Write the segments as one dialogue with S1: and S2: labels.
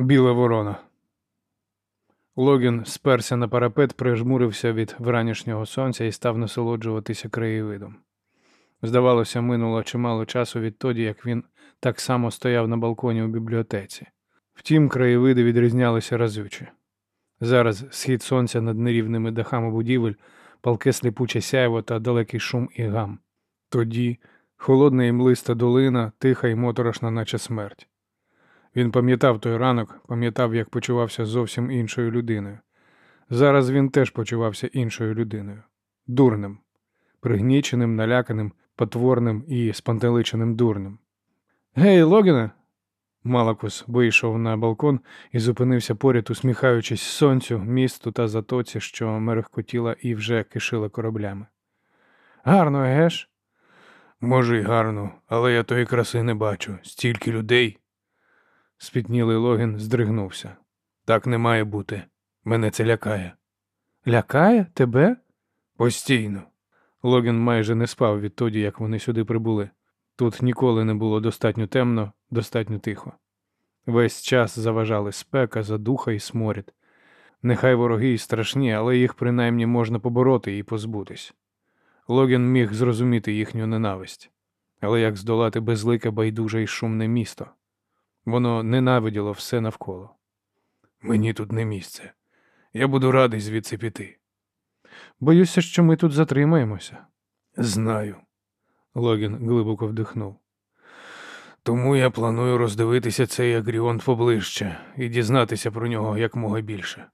S1: Біла ворона. Логін сперся на парапет, прижмурився від вранішнього сонця і став насолоджуватися краєвидом. Здавалося, минуло чимало часу відтоді, як він так само стояв на балконі у бібліотеці. Втім, краєвиди відрізнялися разюче. Зараз схід сонця над нерівними дахами будівель, палке сліпуче сяйво та далекий шум і гам. Тоді холодна і млиста долина, тиха і моторошна, наче смерть. Він пам'ятав той ранок, пам'ятав, як почувався зовсім іншою людиною. Зараз він теж почувався іншою людиною, дурним, пригніченим, наляканим, потворним і спантеличеним дурним. Гей, Логіне! Малакус вийшов на балкон і зупинився поряд, усміхаючись сонцю, місту та затоці, що мерехкотіла і вже кишила кораблями. Гарно, геш? Може, й гарно, але я тої краси не бачу. Стільки людей. Спітнілий Логін здригнувся. Так не має бути. Мене це лякає. Лякає тебе? Постійно. Логін майже не спав відтоді, як вони сюди прибули. Тут ніколи не було достатньо темно, достатньо тихо. Весь час заважали спека, задуха і сморід. Нехай вороги й страшні, але їх принаймні можна побороти і позбутись. Логін міг зрозуміти їхню ненависть, але як здолати безлике, байдуже і шумне місто. Воно ненавиділо все навколо. Мені тут не місце. Я буду радий звідси піти. Боюся, що ми тут затримаємося. Знаю. Логін глибоко вдихнув. Тому я планую роздивитися цей агріон поближче і дізнатися про нього якмога більше.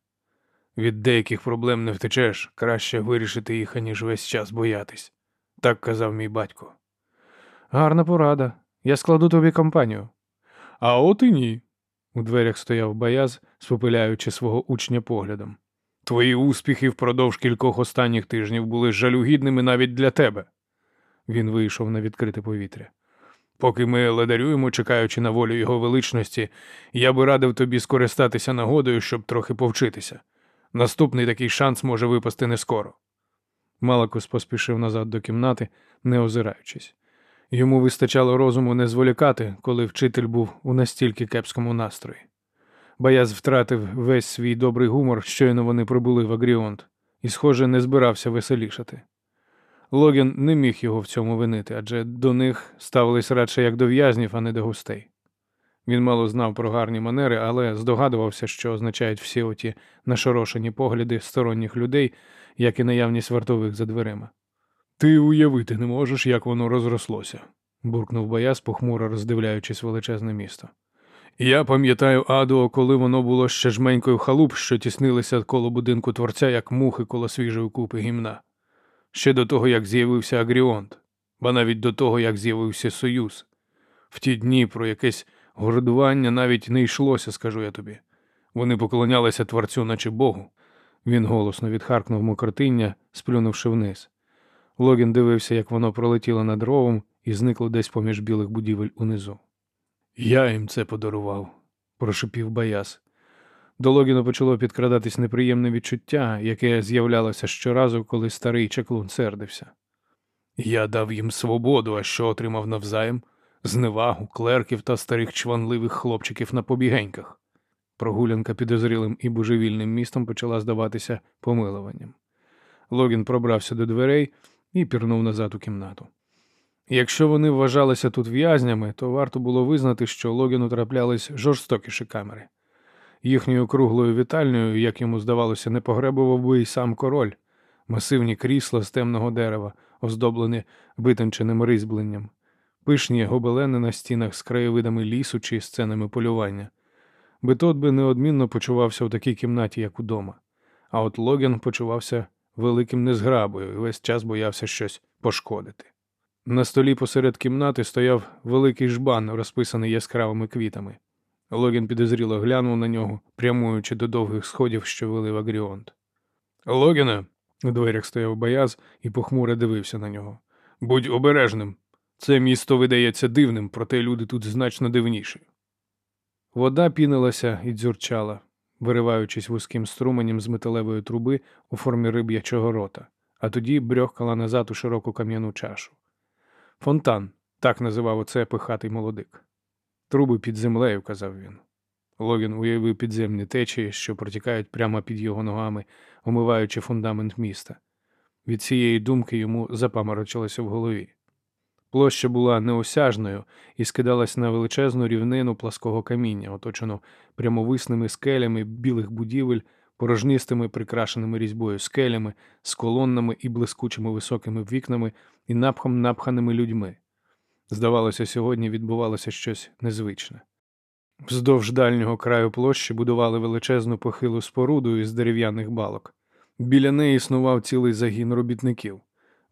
S1: Від деяких проблем не втечеш, краще вирішити їх, аніж весь час боятись. Так казав мій батько. Гарна порада. Я складу тобі компанію. А от і ні. У дверях стояв Баяз, спопиляючи свого учня поглядом. Твої успіхи впродовж кількох останніх тижнів були жалюгідними навіть для тебе. Він вийшов на відкрите повітря. Поки ми ледарюємо, чекаючи на волю його величності, я би радив тобі скористатися нагодою, щоб трохи повчитися. Наступний такий шанс може випасти не скоро. Малакус поспішив назад до кімнати, не озираючись. Йому вистачало розуму не зволікати, коли вчитель був у настільки кепському настрої. Баяз втратив весь свій добрий гумор, щойно вони прибули в Агріонт, і, схоже, не збирався веселішати. Логін не міг його в цьому винити, адже до них ставились радше як до в'язнів, а не до гостей. Він мало знав про гарні манери, але здогадувався, що означають всі оті нашорошені погляди сторонніх людей, як і наявність вартових за дверима. Ти уявити не можеш, як воно розрослося, буркнув Бояз, похмуро роздивляючись величезне місто. Я пам'ятаю Адуо, коли воно було ще жменькою халуп, що тіснилися коло будинку творця, як мухи коло свіжої купи гімна. Ще до того, як з'явився Агріонт, ба навіть до того, як з'явився Союз. В ті дні про якесь гордування навіть не йшлося, скажу я тобі. Вони поклонялися творцю, наче Богу. Він голосно відхаркнув мокротиння, сплюнувши вниз. Логін дивився, як воно пролетіло над ровом і зникло десь поміж білих будівель унизу. Я їм це подарував, прошепів Баяс. До Логіна почало підкрадатись неприємне відчуття, яке з'являлося щоразу, коли старий чаклун сердився. Я дав їм свободу, а що отримав навзаєм? Зневагу, клерків та старих чванливих хлопчиків на побігеньках. Прогулянка підозрілим і божевільним містом почала здаватися помилуванням. Логін пробрався до дверей і пірнув назад у кімнату. Якщо вони вважалися тут в'язнями, то варто було визнати, що Логіну траплялись жорстокіші камери. Їхньою круглою вітальнею, як йому здавалося, не погребував би й сам король, масивні крісла з темного дерева, оздоблені витонченим різьбленням, пишні гобелени на стінах з краєвидами лісу чи сценами полювання. Битот би неодмінно почувався в такій кімнаті, як удома. А от Логін почувався великим незграбою і весь час боявся щось пошкодити. На столі посеред кімнати стояв великий жбан, розписаний яскравими квітами. Логін підозріло глянув на нього, прямуючи до довгих сходів, що вели в Агріонт. Логіне, у дверях стояв бояз і похмуро дивився на нього. Будь обережним. Це місто видається дивним, проте люди тут значно дивніші. Вода пінилася і дзюрчала, вириваючись вузьким струменем з металевої труби у формі риб'ячого рота, а тоді брьохкала назад у широку кам'яну чашу. Фонтан так називав оце пихатий молодик. Труби під землею, казав він. Логін уявив підземні течії, що протікають прямо під його ногами, омиваючи фундамент міста. Від цієї думки йому запаморочилося в голові. Площа була неосяжною і скидалась на величезну рівнину плаского каміння, оточену прямовисними скелями білих будівель, порожністими прикрашеними різьбою скелями, з колоннами і блискучими високими вікнами і напхом напханими людьми. Здавалося, сьогодні відбувалося щось незвичне. Вздовж дальнього краю площі будували величезну похилу споруду із дерев'яних балок. Біля неї існував цілий загін робітників.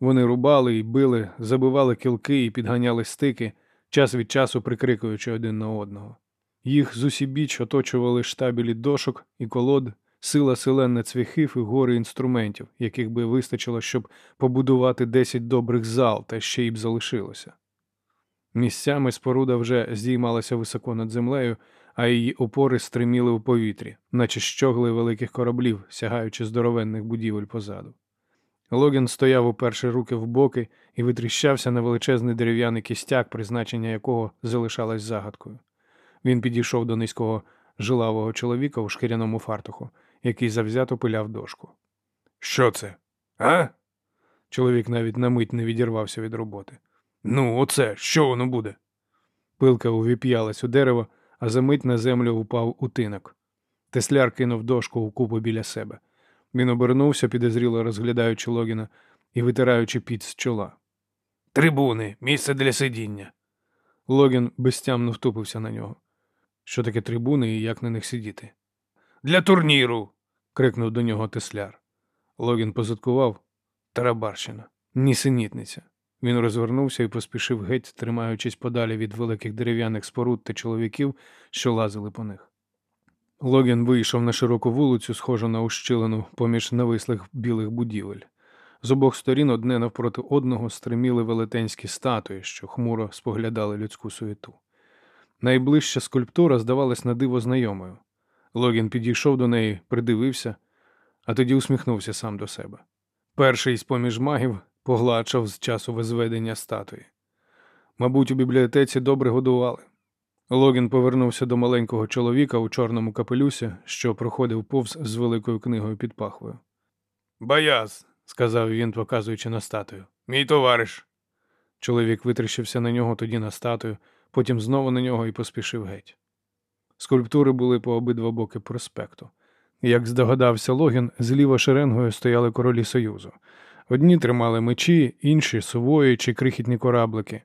S1: Вони рубали і били, забивали кілки і підганяли стики, час від часу прикрикуючи один на одного. Їх зусібіч оточували штабелі дошок і колод, сила селенна цвяхів і гори інструментів, яких би вистачило, щоб побудувати десять добрих зал, та ще й б залишилося. Місцями споруда вже здіймалася високо над землею, а її опори стриміли у повітрі, наче щогли великих кораблів, сягаючи здоровенних будівель позаду. Логін стояв уперши руки в боки і витріщався на величезний дерев'яний кістяк, призначення якого залишалось загадкою. Він підійшов до низького жилавого чоловіка у шкіряному фартуху, який завзято пиляв дошку. Що це? А? Чоловік навіть на мить не відірвався від роботи. Ну, оце, що воно буде? Пилка увіп'ялась у дерево, а за мить на землю упав утинок. Тесляр кинув дошку у купу біля себе. Він обернувся, підозріло розглядаючи Логіна і витираючи піт з чола. Трибуни, місце для сидіння. Логін безтямно втупився на нього. Що таке трибуни і як на них сидіти? Для турніру. крикнув до нього тесляр. Логін позадкував Тарабарщина, нісенітниця. Він розвернувся і поспішив геть, тримаючись подалі від великих дерев'яних споруд та чоловіків, що лазили по них. Логін вийшов на широку вулицю, схожу на ущелину поміж навислих білих будівель. З обох сторін одне навпроти одного стриміли велетенські статуї, що хмуро споглядали людську суєту. Найближча скульптура здавалась на диво знайомою. Логін підійшов до неї, придивився, а тоді усміхнувся сам до себе. Перший з поміж магів погладшав з часу возведення статуї. Мабуть, у бібліотеці добре годували. Логін повернувся до маленького чоловіка у чорному капелюсі, що проходив повз з великою книгою під пахвою. Баяз, сказав він, показуючи на статую. Мій товариш. Чоловік витріщився на нього, тоді на статую, потім знову на нього і поспішив геть. Скульптури були по обидва боки проспекту. Як здогадався Логін, зліва шеренгою стояли королі Союзу. Одні тримали мечі, інші сувої чи крихітні кораблики.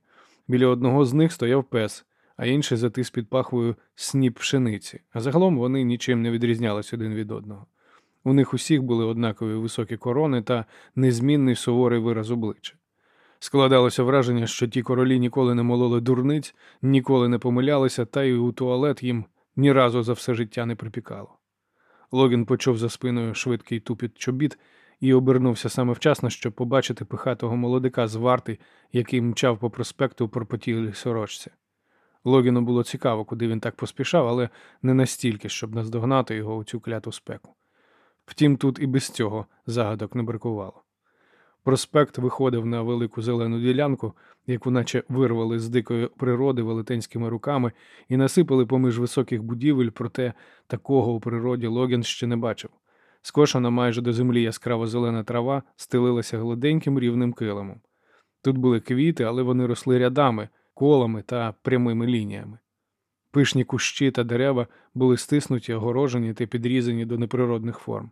S1: Біля одного з них стояв пес, а інший затис під пахвою сніп пшениці, а загалом вони нічим не відрізнялись один від одного. У них усіх були однакові високі корони та незмінний суворий вираз обличчя. Складалося враження, що ті королі ніколи не мололи дурниць, ніколи не помилялися, та й у туалет їм ні разу за все життя не припікало. Логін почув за спиною швидкий тупіт чобіт і обернувся саме вчасно, щоб побачити пихатого молодика з варти, який мчав по проспекту у пропотілій сорочці. Логіну було цікаво, куди він так поспішав, але не настільки, щоб наздогнати його у цю кляту спеку. Втім, тут і без цього загадок не бракувало. Проспект виходив на велику зелену ділянку, яку наче вирвали з дикої природи велетенськими руками і насипали поміж високих будівель, проте такого у природі Логін ще не бачив. Скошена майже до землі яскраво зелена трава стелилася гладеньким рівним килимом. Тут були квіти, але вони росли рядами, колами та прямими лініями. Пишні кущі та дерева були стиснуті, огорожені та підрізані до неприродних форм.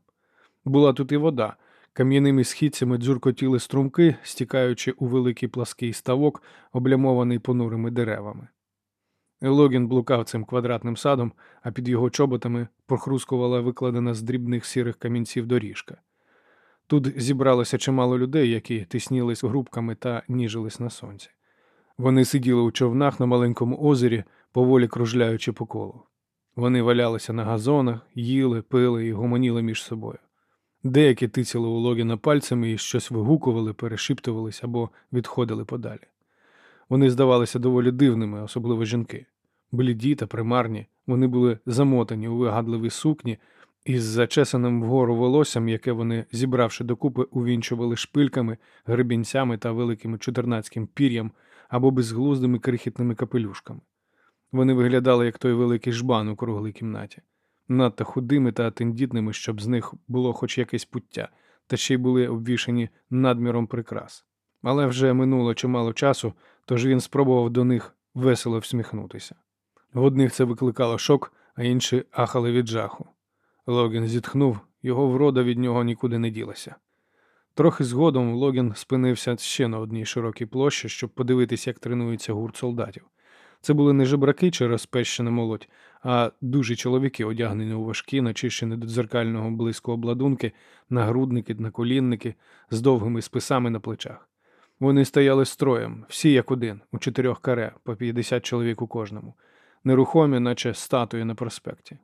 S1: Була тут і вода. Кам'яними східцями дзюркотіли струмки, стікаючи у великий плаский ставок, облямований понурими деревами. Логін блукав цим квадратним садом, а під його чоботами прохрускувала викладена з дрібних сірих камінців доріжка. Тут зібралося чимало людей, які тиснілись грубками та ніжились на сонці. Вони сиділи у човнах на маленькому озері, поволі кружляючи по колу. Вони валялися на газонах, їли, пили і гомоніли між собою. Деякі тицяли у Логіна пальцями і щось вигукували, перешіптувались або відходили подалі. Вони здавалися доволі дивними, особливо жінки. Бліді та примарні, вони були замотані у вигадливі сукні із зачесаним вгору волоссям, яке вони, зібравши докупи, увінчували шпильками, гребінцями та великим чудернацьким пір'ям або безглуздими крихітними капелюшками. Вони виглядали як той великий жбан у круглій кімнаті, надто худими та тендітними, щоб з них було хоч якесь пуття, та ще й були обвішані надміром прикрас. Але вже минуло чимало часу, тож він спробував до них весело всміхнутися. В одних це викликало шок, а інші ахали від жаху. Логін зітхнув, його врода від нього нікуди не ділася. Трохи згодом Логін спинився ще на одній широкій площі, щоб подивитися, як тренується гурт солдатів. Це були не жебраки чи розпещена молодь, а дужі чоловіки, одягнені у важкі, начищені до дзеркального блиску обладунки, нагрудники, наколінники з довгими списами на плечах. Вони стояли строєм, всі як один, у чотирьох каре, по 50 чоловік у кожному, нерухомі, наче статуї на проспекті.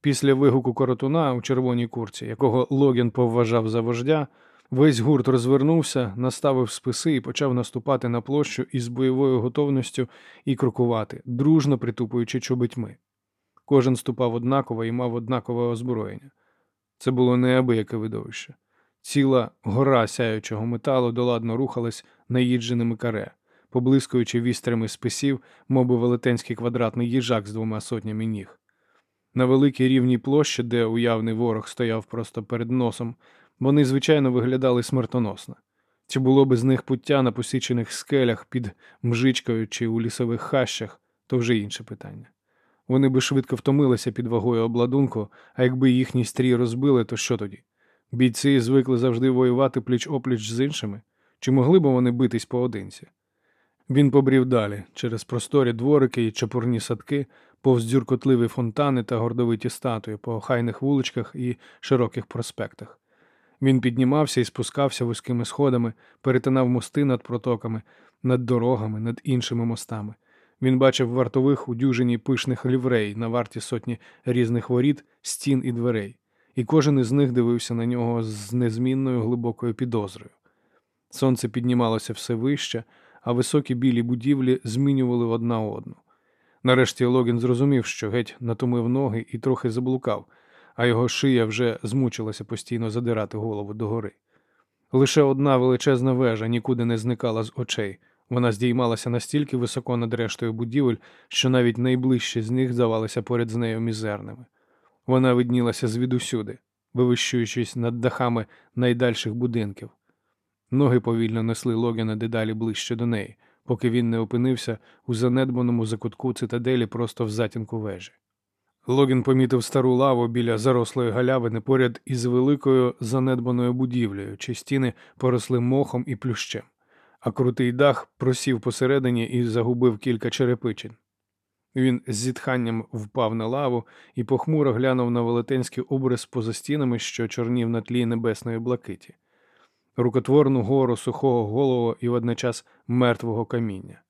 S1: Після вигуку коротуна у червоній курці, якого Логін повважав за вождя, весь гурт розвернувся, наставив списи і почав наступати на площу із бойовою готовністю і крокувати, дружно притупуючи чобитьми. Кожен ступав однаково і мав однакове озброєння. Це було неабияке видовище. Ціла гора сяючого металу доладно рухалась наїдженими каре, поблискуючи вістрями списів, мовби велетенський квадратний їжак з двома сотнями ніг. На великій рівній площі, де уявний ворог стояв просто перед носом, вони, звичайно, виглядали смертоносно. Чи було би з них пуття на посічених скелях під мжичкою чи у лісових хащах, то вже інше питання. Вони би швидко втомилися під вагою обладунку, а якби їхній стрій розбили, то що тоді? Бійці звикли завжди воювати пліч опліч з іншими, чи могли б вони битись поодинці? Він побрів далі через просторі дворики і чапурні садки, повз дзюркотливі фонтани та гордовиті статуї по охайних вуличках і широких проспектах. Він піднімався і спускався вузькими сходами, перетинав мости над протоками, над дорогами, над іншими мостами. Він бачив вартових у дюжині пишних ліврей на варті сотні різних воріт, стін і дверей, і кожен із них дивився на нього з незмінною глибокою підозрою. Сонце піднімалося все вище, а високі білі будівлі змінювали одна одну. Нарешті Логін зрозумів, що геть натомив ноги і трохи заблукав, а його шия вже змучилася постійно задирати голову догори. Лише одна величезна вежа нікуди не зникала з очей. Вона здіймалася настільки високо над рештою будівель, що навіть найближчі з них здавалися поряд з нею мізерними. Вона виднілася звідусюди, вивищуючись над дахами найдальших будинків. Ноги повільно несли Логіна дедалі ближче до неї, поки він не опинився у занедбаному закутку цитаделі просто в затінку вежі. Логін помітив стару лаву біля зарослої галявини поряд із великою занедбаною будівлею, чи стіни поросли мохом і плющем, а крутий дах просів посередині і загубив кілька черепичин. Він з зітханням впав на лаву і похмуро глянув на велетенський образ поза стінами, що чорнів на тлі небесної блакиті, рукотворну гору сухого голову і водночас мертвого каміння.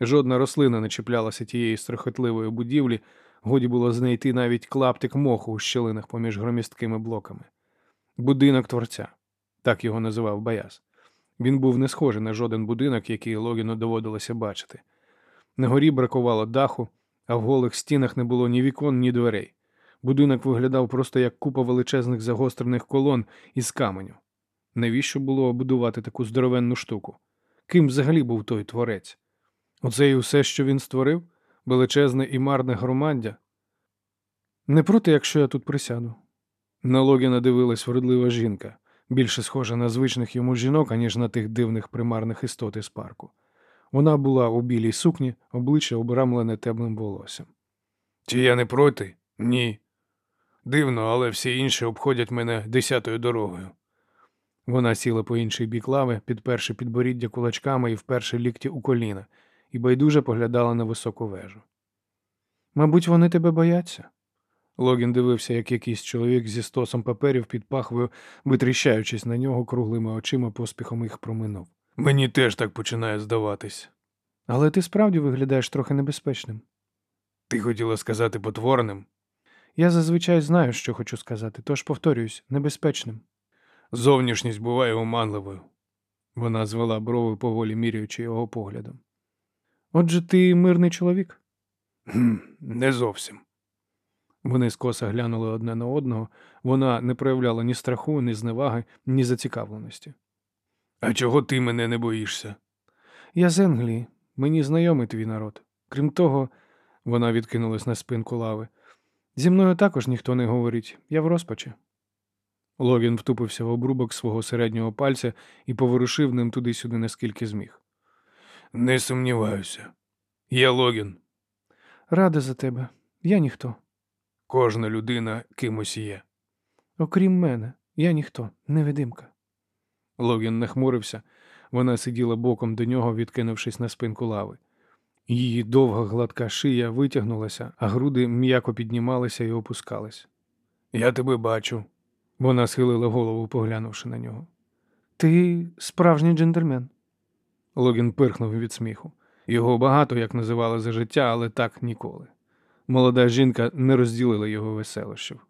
S1: Жодна рослина не чіплялася тієї страхотливої будівлі, годі було знайти навіть клаптик моху у щелинах поміж громісткими блоками. Будинок творця, так його називав Баяс. Він був не схожий на жоден будинок, який Логіну доводилося бачити. На горі бракувало даху, а в голих стінах не було ні вікон, ні дверей. Будинок виглядав просто як купа величезних загострених колон із каменю. Навіщо було будувати таку здоровенну штуку? Ким взагалі був той творець? Оце і усе, що він створив? Величезне і марне громаддя? Не проти, якщо я тут присяду. На Логіна дивилась вродлива жінка, більше схожа на звичних йому жінок, аніж на тих дивних примарних істот із парку. Вона була у білій сукні, обличчя обрамлене темним волоссям. Чи я не проти? Ні. Дивно, але всі інші обходять мене десятою дорогою. Вона сіла по інший бік лави, підперши підборіддя кулачками і вперше лікті у коліна, і байдуже поглядала на високу вежу. Мабуть, вони тебе бояться. Логін дивився, як якийсь чоловік зі стосом паперів під пахвою, витріщаючись на нього круглими очима, поспіхом їх проминув. Мені теж так починає здаватись. Але ти справді виглядаєш трохи небезпечним. Ти хотіла сказати потворним? Я зазвичай знаю, що хочу сказати, тож повторююсь, небезпечним. Зовнішність буває оманливою. Вона звела брови поволі міряючи його поглядом. Отже, ти мирний чоловік? Не зовсім. Вони скоса глянули одне на одного, вона не проявляла ні страху, ні зневаги, ні зацікавленості. А чого ти мене не боїшся? Я з Енглії, мені знайомий твій народ. Крім того, Вона відкинулась на спинку лави. Зі мною також ніхто не говорить, я в розпачі. Логін втупився в обрубок свого середнього пальця і поворушив ним туди-сюди, наскільки зміг. Не сумніваюся. Я Логін. Рада за тебе. Я ніхто. Кожна людина кимось є. Окрім мене, я ніхто, невидимка. Логін нахмурився. Вона сиділа боком до нього, відкинувшись на спинку лави. Її довга гладка шия витягнулася, а груди м'яко піднімалися і опускались. Я тебе бачу. Вона схилила голову, поглянувши на нього. Ти справжній джентльмен. Логін пирхнув від сміху. Його багато як називали за життя, але так ніколи. Молода жінка не розділила його веселощів.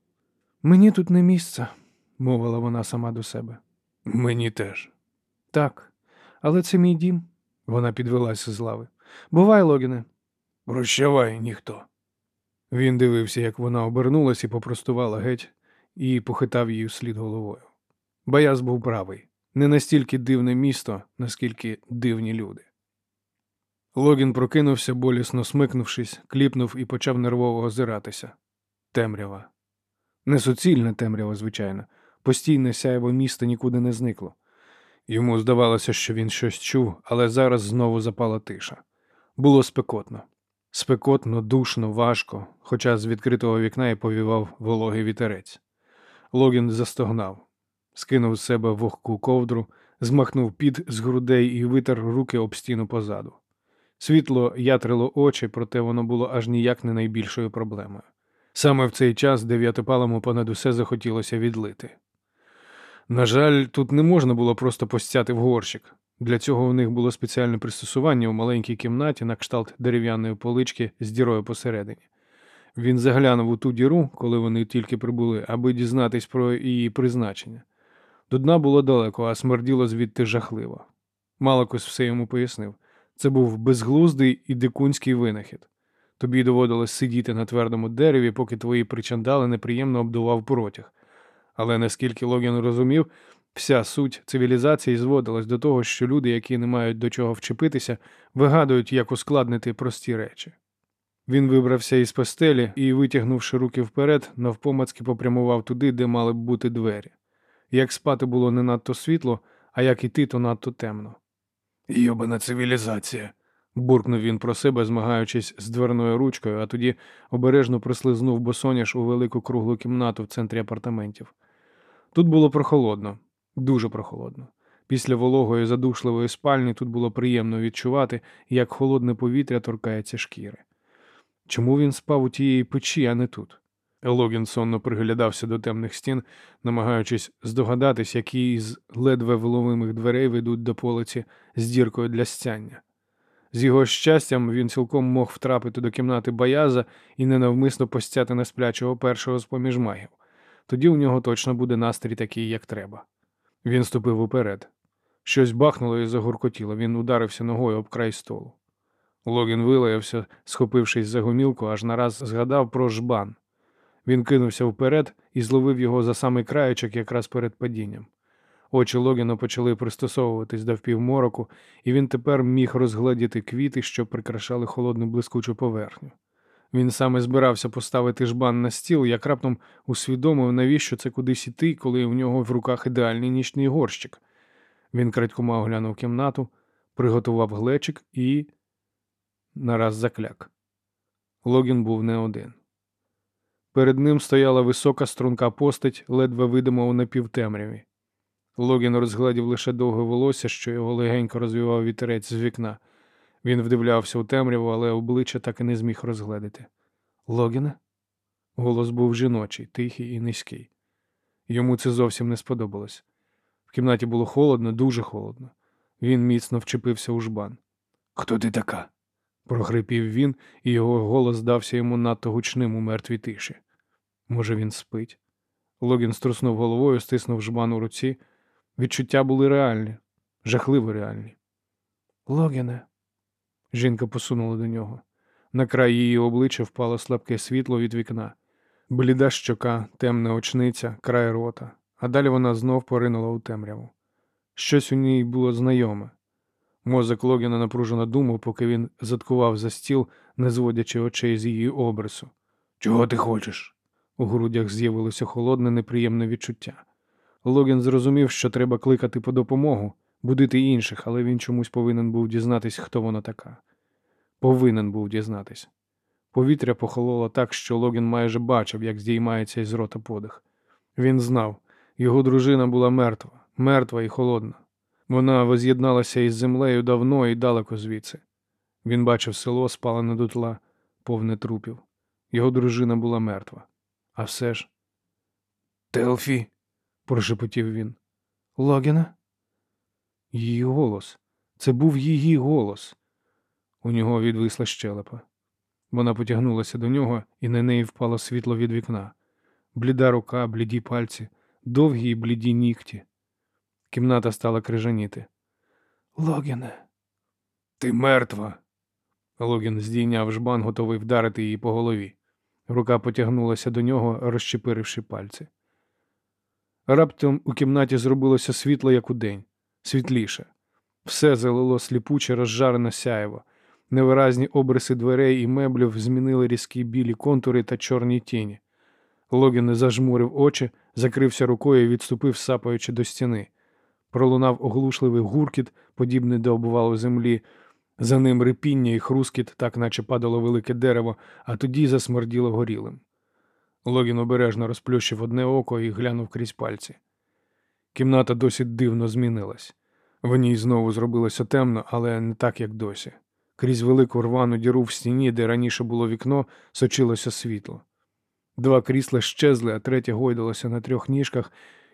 S1: Мені тут не місце, мовила вона сама до себе. Мені теж. Так, але це мій дім. Вона підвелася з лави. Бувай, Логіне. Прощавай, ніхто. Він дивився, як вона обернулась і попростувала геть, і похитав її вслід головою. Баяз був правий не настільки дивне місто, наскільки дивні люди. Логін прокинувся, болісно смикнувшись, кліпнув і почав нервово озиратися. Темрява. Не суцільна темрява, звичайно, постійне сяйво міста нікуди не зникло. Йому здавалося, що він щось чув, але зараз знову запала тиша. Було спекотно. Спекотно, душно, важко, хоча з відкритого вікна і повівав вологий вітерець. Логін застогнав, скинув з себе вогку ковдру, змахнув під з грудей і витер руки об стіну позаду. Світло ятрило очі, проте воно було аж ніяк не найбільшою проблемою. Саме в цей час дев'ятипалому понад усе захотілося відлити. На жаль, тут не можна було просто постяти в горщик. Для цього у них було спеціальне пристосування у маленькій кімнаті на кшталт дерев'яної полички з дірою посередині. Він заглянув у ту діру, коли вони тільки прибули, аби дізнатись про її призначення. До дна було далеко, а смерділо звідти жахливо. Малакус все йому пояснив. Це був безглуздий і дикунський винахід. Тобі доводилось сидіти на твердому дереві, поки твої причандали неприємно обдував протяг. Але наскільки Логін розумів, вся суть цивілізації зводилась до того, що люди, які не мають до чого вчепитися, вигадують, як ускладнити прості речі. Він вибрався із постелі і, витягнувши руки вперед, навпомацьки попрямував туди, де мали б бути двері. Як спати було не надто світло, а як іти, то надто темно. Йобана цивілізація. буркнув він про себе, змагаючись з дверною ручкою, а тоді обережно прислизнув босоняш у велику круглу кімнату в центрі апартаментів. Тут було прохолодно, дуже прохолодно. Після вологої задушливої спальні тут було приємно відчувати, як холодне повітря торкається шкіри. Чому він спав у тієї печі, а не тут? Логін сонно приглядався до темних стін, намагаючись здогадатись, які із ледве вловимих дверей ведуть до полиці з діркою для стяння. З його щастям він цілком мог втрапити до кімнати Баяза і ненавмисно постяти на сплячого першого з поміж магів. Тоді у нього точно буде настрій такий, як треба. Він ступив уперед. Щось бахнуло і загуркотіло, він ударився ногою об край столу. Логін вилаявся, схопившись за гумілку, аж нараз згадав про жбан. Він кинувся вперед і зловив його за самий краєчок якраз перед падінням. Очі Логіна почали пристосовуватись до впівмороку, і він тепер міг розгледіти квіти, що прикрашали холодну блискучу поверхню. Він саме збирався поставити жбан на стіл, як раптом усвідомив, навіщо це кудись іти, коли у нього в руках ідеальний нічний горщик. Він крадькома оглянув кімнату, приготував глечик і нараз закляк. Логін був не один. Перед ним стояла висока струнка постать, ледве видима у напівтемряві. Логін розгладів лише довге волосся, що його легенько розвівав вітерець з вікна. Він вдивлявся у темряву, але обличчя так і не зміг розгледити. Логіне? Голос був жіночий, тихий і низький. Йому це зовсім не сподобалось. В кімнаті було холодно, дуже холодно. Він міцно вчепився у жбан. Хто ти така? прохрипів він, і його голос здався йому надто гучним у мертвій тиші. Може, він спить? Логін струснув головою, стиснув жбан у руці. Відчуття були реальні, жахливо реальні. Логіне. Жінка посунула до нього. На край її обличчя впало слабке світло від вікна, бліда щока, темна очниця, край рота, а далі вона знов поринула у темряву. Щось у ній було знайоме. Мозок Логіна напружено думав, поки він заткував за стіл, не зводячи очей з її обрису. Чого ти хочеш? У грудях з'явилося холодне, неприємне відчуття. Логін зрозумів, що треба кликати по допомогу, будити інших, але він чомусь повинен був дізнатись, хто вона така. Повинен був дізнатись. Повітря похололо так, що Логін майже бачив, як здіймається із рота подих. Він знав, його дружина була мертва, мертва і холодна. Вона воз'єдналася із землею давно і далеко звідси. Він бачив село, спалене дотла, повне трупів. Його дружина була мертва. А все ж. Телфі, прошепотів він. Логіна? Її голос. Це був її голос. У нього відвисла щелепа. Вона потягнулася до нього, і на неї впало світло від вікна. Бліда рука, бліді пальці, довгі й бліді нігті. Кімната стала крижаніти. Логіне, ти мертва. Логін здійняв жбан, готовий вдарити її по голові. Рука потягнулася до нього, розчепиривши пальці. Раптом у кімнаті зробилося світло, як удень, світліше. Все залило сліпуче, розжарене сяєво. Невиразні обриси дверей і меблів змінили різкі білі контури та чорні тіні. Логін зажмурив очі, закрився рукою і відступив, сапаючи до стіни. Пролунав оглушливий гуркіт, подібний до обвалу землі. За ним рипіння і хрускіт, так наче падало велике дерево, а тоді засмерділо горілим. Логін обережно розплющив одне око і глянув крізь пальці. Кімната досить дивно змінилась. В ній знову зробилося темно, але не так, як досі. Крізь велику рвану діру в стіні, де раніше було вікно, сочилося світло. Два крісла щезли, а третє гойдалося на трьох ніжках,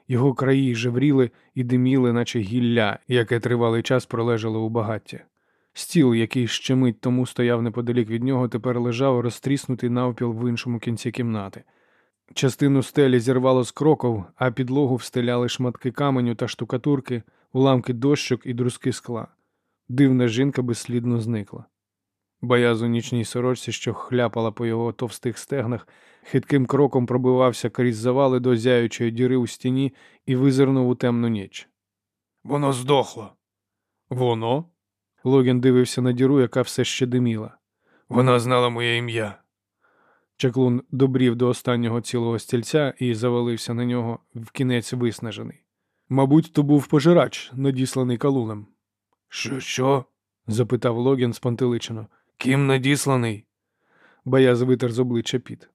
S1: його краї жевріли і диміли, наче гілля, яке тривалий час пролежало у багатті. Стіл, який ще мить тому стояв неподалік від нього, тепер лежав розтріснутий навпіл в іншому кінці кімнати. Частину стелі зірвало з кроков, а підлогу встеляли шматки каменю та штукатурки, уламки дощок і друзки скла. Дивна жінка безслідно зникла. Бояз у нічній сорочці, що хляпала по його товстих стегнах, хитким кроком пробивався крізь завали до зяючої діри у стіні і визирнув у темну ніч. Воно здохло. Воно? Логін дивився на діру, яка все ще диміла. Вона знала моє ім'я. Чаклун добрів до останнього цілого стільця і завалився на нього в кінець виснажений. Мабуть, то був пожирач, надісланий калуном. Що, що? запитав Логін спантеличено. Ким надісланий? Бояз витер з обличчя піт.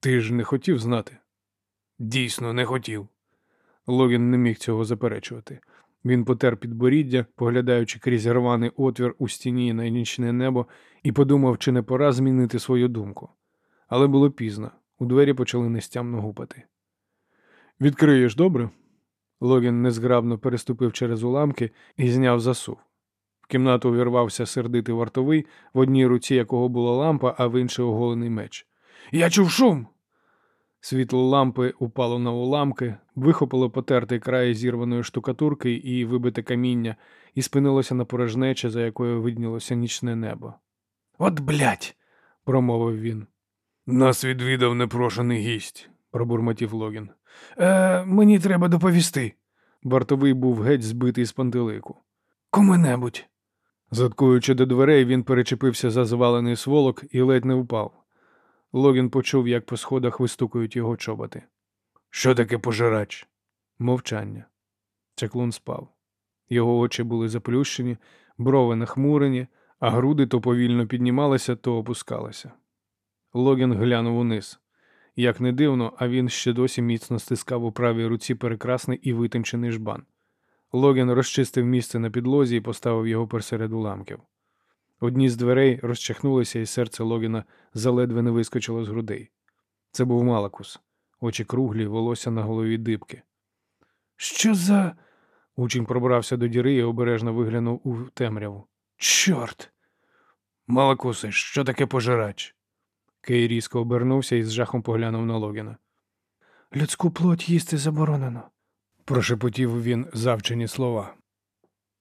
S1: Ти ж не хотів знати? Дійсно, не хотів. Логін не міг цього заперечувати. Він потер підборіддя, поглядаючи крізь рваний отвір у стіні на нічне небо, і подумав, чи не пора змінити свою думку. Але було пізно. У двері почали нестямно гупати. Відкриєш добре? Логін незграбно переступив через уламки і зняв засув. В кімнату увірвався сердитий вартовий, в одній руці якого була лампа, а в іншій оголений меч. Я чув шум. Світло лампи упало на уламки, вихопило потертий край зірваної штукатурки і вибите каміння, і спинилося на порожнече, за якою виднілося нічне небо. От блять. промовив він. Нас відвідав непрошений гість, пробурмотів Логін. Е, Мені треба доповісти. Вартовий був геть збитий з пантелику. Кому-небудь. Заткуючи до дверей, він перечепився за звалений сволок і ледь не впав. Логін почув, як по сходах вистукують його чоботи. Що таке пожирач? Мовчання. Чаклун спав. Його очі були заплющені, брови нахмурені, а груди то повільно піднімалися, то опускалися. Логін глянув униз. Як не дивно, а він ще досі міцно стискав у правій руці перекрасний і витончений жбан. Логін розчистив місце на підлозі і поставив його посеред уламків. Одні з дверей розчахнулися, і серце Логіна заледве не вискочило з грудей. Це був Малакус, очі круглі, волосся на голові дибки. Що за. Учень пробрався до діри і обережно виглянув у темряву. Чорт! Малакусе, що таке пожирач? Кей різко обернувся і з жахом поглянув на Логіна. Людську плоть їсти заборонено, прошепотів він завчені слова.